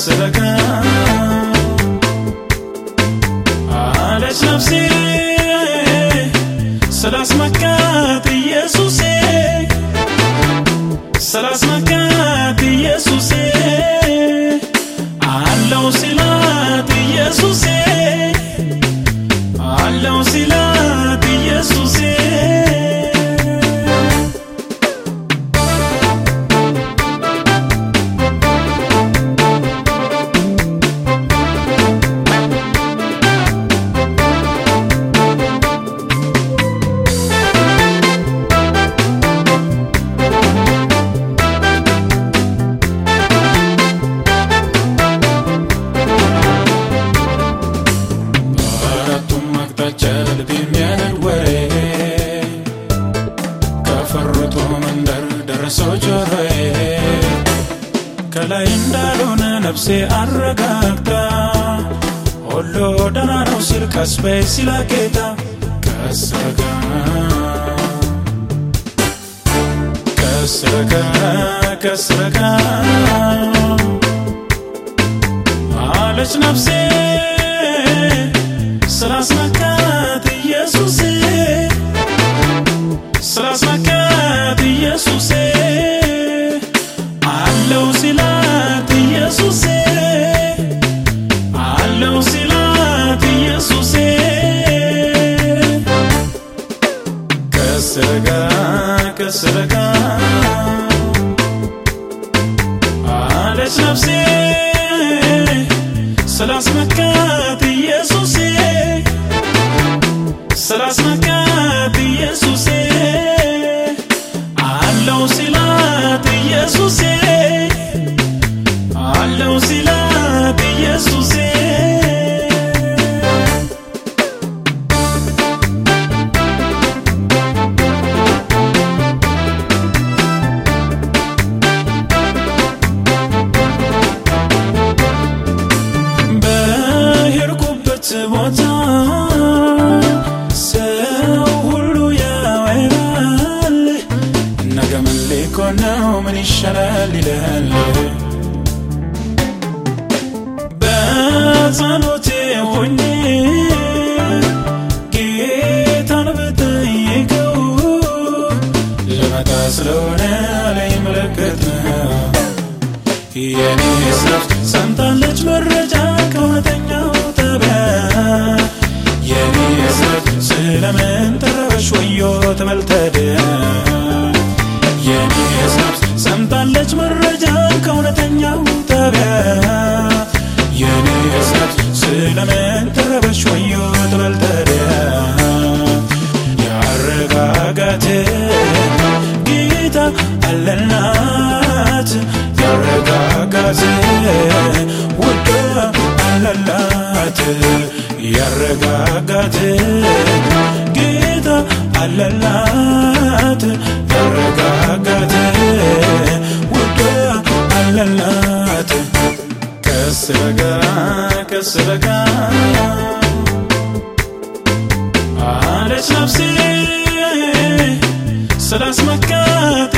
ቀስ ረጋ ልብ የሚያነድ ወሬ ከፈሩት መንደር ደረሰው ጆሮዬ ከላይ እንዳልሆነ ነፍሴ አረጋግታ ሁሉ ደህና ነው ሲል ቀስ በይ ሲላ ጌታ ቀስ ረጋ ቀስ ረጋ ቀስ ረጋ አለች ነፍሴ ስላስነካት ይሻላል ይላል። በጸሎቴ ሆኜ ጌታን ብጠይቀው ልመጣ ስለሆነ ላይ ምልክት የኔ ነፍስ ሰምታለች መረጃ ከእውነተኛው ከእውነተኛው ጣቢያ የኔ ነፍስ ስለምን ተረበሽ ወዮ ተበልተደ ያረጋጋት ጌታ አለናት ያረጋጋት ውድ አለላት። ያረጋጋት አለች ነፍሴ ስላስመካት